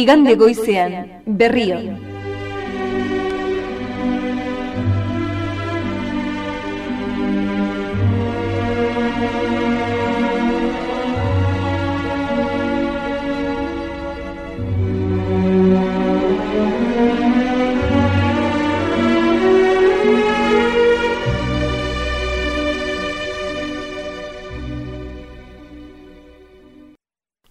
igande goizean berrion.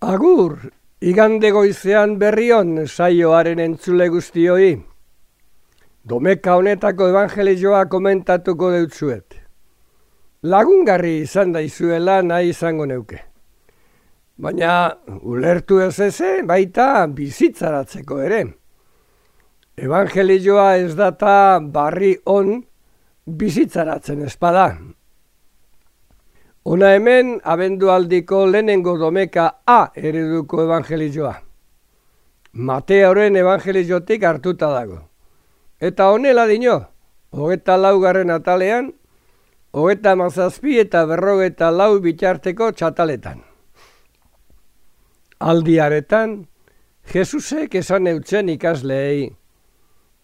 Agur, igande goizean berrion saioaren entzule guztioi. Domeka honetako evangelioa komentatuko deutzuet. Lagungarri izan da izuela nahi izango neuke. Baina ulertu ez eze baita bizitzaratzeko ere. Evangelioa ez data barri on bizitzaratzen espada. Ona hemen abendualdiko lehenengo domeka A ereduko evangelioa. Mateoren evangeliotik hartuta dago. Eta honela dino, hogeta laugarren atalean, hogeta mazazpi eta berrogeta lau bitxarteko txataletan. Aldiaretan, Jesusek esan eutzen ikasleei,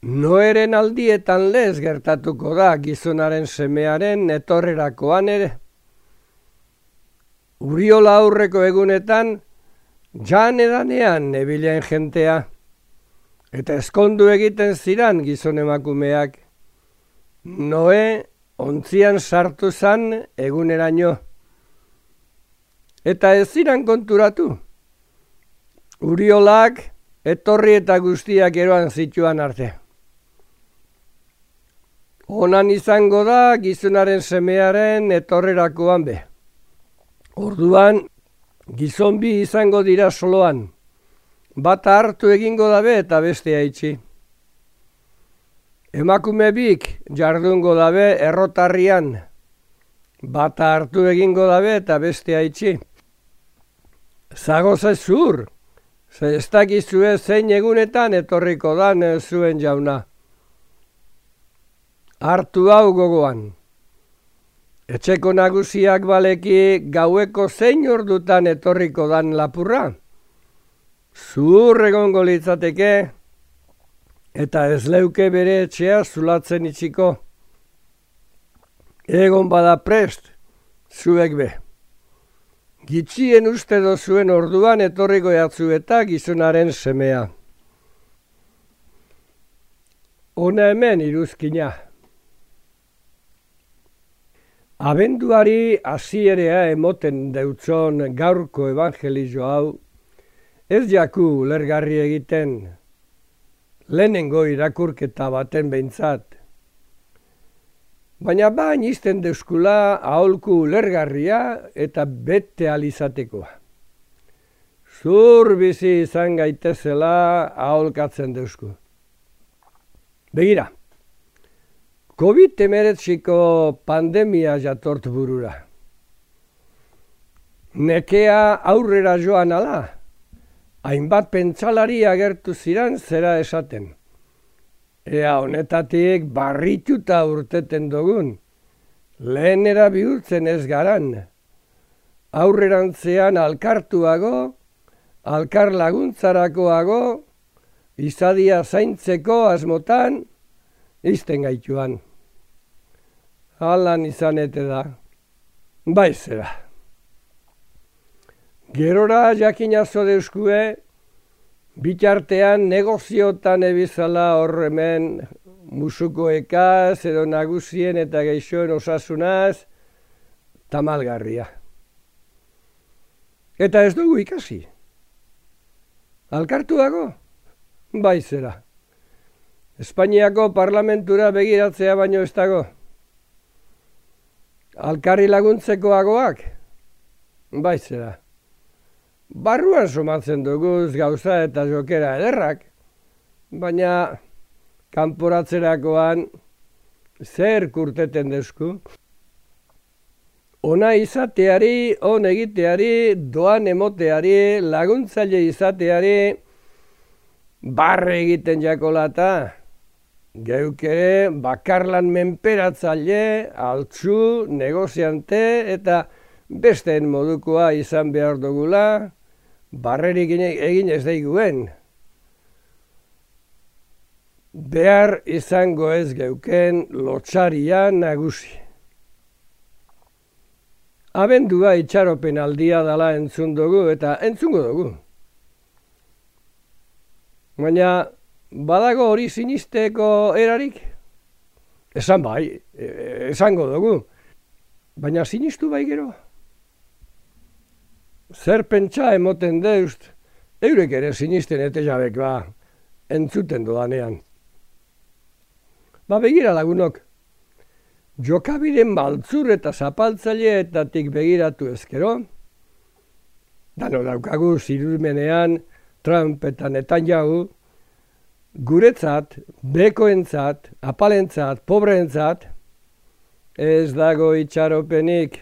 noeren aldietan lez gertatuko da gizonaren semearen etorrerakoan ere. Uriola aurreko egunetan, jan edanean nebilen jentea, eta eskondu egiten ziran gizon emakumeak. Noe, ontzian sartu zan eguneraino. Eta ez ziran konturatu. Uriolak etorri eta guztiak eroan zituan arte. Onan izango da gizonaren semearen etorrerakoan be. Orduan, gizon bi izango dira soloan. Bata hartu egingo dabe eta bestea itxi. Emakume bik jardungo dabe errotarrian. Bata hartu egingo dabe eta bestea itxi. Zago zur, ze ez dakizue zein egunetan etorriko dan zuen jauna. Hartu hau gogoan. Etxeko nagusiak baleki gaueko zein ordutan etorriko dan lapurra? Zur egongo litzateke eta ez leuke bere etxea zulatzen itxiko. Egon bada prest, zuek be. Gitxien uste dozuen orduan etorriko jatzu eta gizunaren semea. Ona hemen iruzkina. Abenduari hasierea emoten deutzon gaurko evangelio hau, ez jaku lergarri egiten, lehenengo irakurketa baten behintzat. Baina bain izten deuskula aholku lergarria eta bete alizatekoa. Zur bizi izan gaitezela aholkatzen deusku. Begira, COVID emeretziko pandemia jatort burura. Nekea aurrera joan ala, hainbat pentsalari agertu ziran zera esaten. Ea honetatik barrituta urteten dugun, lehenera bihurtzen ez garan. Aurrerantzean alkartuago, alkar laguntzarakoago, izadia zaintzeko asmotan, izten gaituan alan izan ete da. Bai zera. Gerora jakinazo deuskue, bitartean negoziotan ebizala horremen musuko ekaz edo nagusien eta geixoen osasunaz tamalgarria. Eta ez dugu ikasi. Alkartu dago? Bai zera. Espainiako parlamentura begiratzea baino ez dago. Alkarri laguntzekoagoak? Bai zera. Barruan somatzen duguz gauza eta jokera ederrak, baina kanporatzerakoan zer kurteten dezku. Ona izateari, on egiteari, doan emoteari, laguntzaile izateari, barre egiten jakolata, Geuk ere bakarlan menperatzaile, altzu, negoziante eta besteen modukoa izan behar dugula, barrerik egin ez daiguen, behar izango ez geuken lotxaria nagusi. Abendua itxaropen aldia dala entzun dugu eta entzungo dugu. Baina badago hori sinisteko erarik? Esan bai, e, esango dugu. Baina sinistu bai gero? Zer pentsa emoten deust, eurek ere sinisten eta jabek ba, entzuten dodanean. Ba begira lagunok, jokabiren maltzur eta zapaltzaileetatik begiratu ezkero, dano daukagu zirudmenean, Trump eta Netanyahu, guretzat, bekoentzat, apalentzat, pobreentzat, ez dago itxaropenik.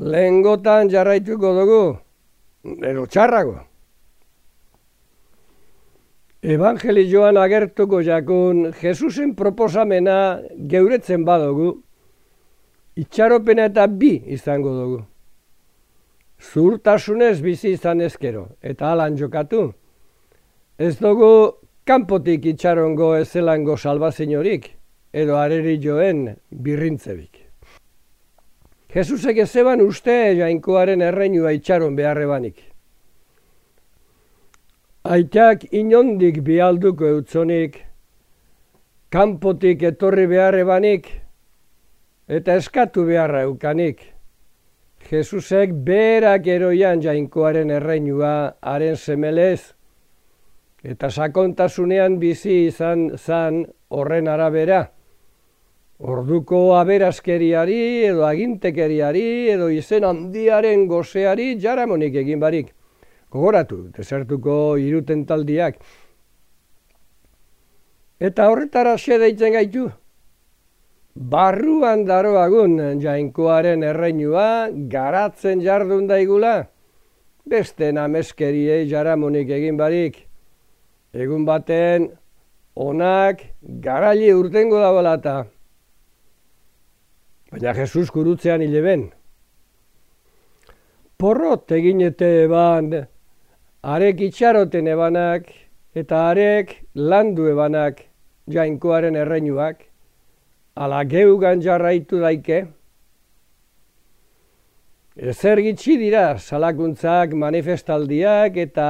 Lengotan jarraituko dugu, edo txarrago. Evangelioan agertuko jakun Jesusen proposamena geuretzen badugu, itxaropena eta bi izango dugu. Zurtasunez bizi izan ezkero, eta alan jokatu. Ez dugu kanpotik itxarongo ezelango salbazinorik, edo areri joen birrintzebik. Jesusek ezeban uste jainkoaren erreinua itxaron beharrebanik. Aitak inondik bialduko eutzonik, kanpotik etorri beharre banik, eta eskatu beharra eukanik. Jesusek berak eroian jainkoaren erreinua haren semelez, eta sakontasunean bizi izan zan horren arabera. Orduko aberazkeriari edo agintekeriari edo izen handiaren gozeari jaramonik egin barik gogoratu, desertuko iruten taldiak. Eta horretara xe deitzen gaitu. Barruan daroagun jainkoaren erreinua garatzen jardun daigula. Beste nameskeriei jaramonik egin barik. Egun baten onak garaile urtengo dagoela Baina Jesus kurutzean hile ben. Porrot eginete ban arek itxaroten ebanak eta arek landu ebanak jainkoaren erreinuak, ala geugan jarraitu daike. Ezer gitsi dira salakuntzak manifestaldiak eta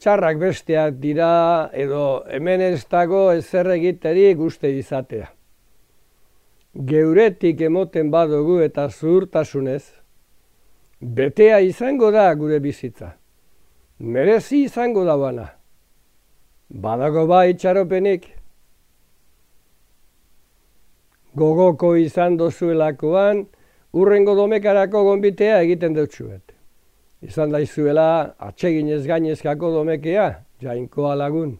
txarrak besteak dira edo hemen ez dago ezer egiterik uste izatea. Geuretik emoten badugu eta zuhurtasunez, betea izango da gure bizitza merezi izango da bana. Badago ba itxaropenik. Gogoko izan dozuelakoan, urrengo domekarako gonbitea egiten dutxuet. Izan daizuela, atseginez gainezkako domekea, jainkoa lagun.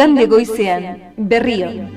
Igande goizean berrio.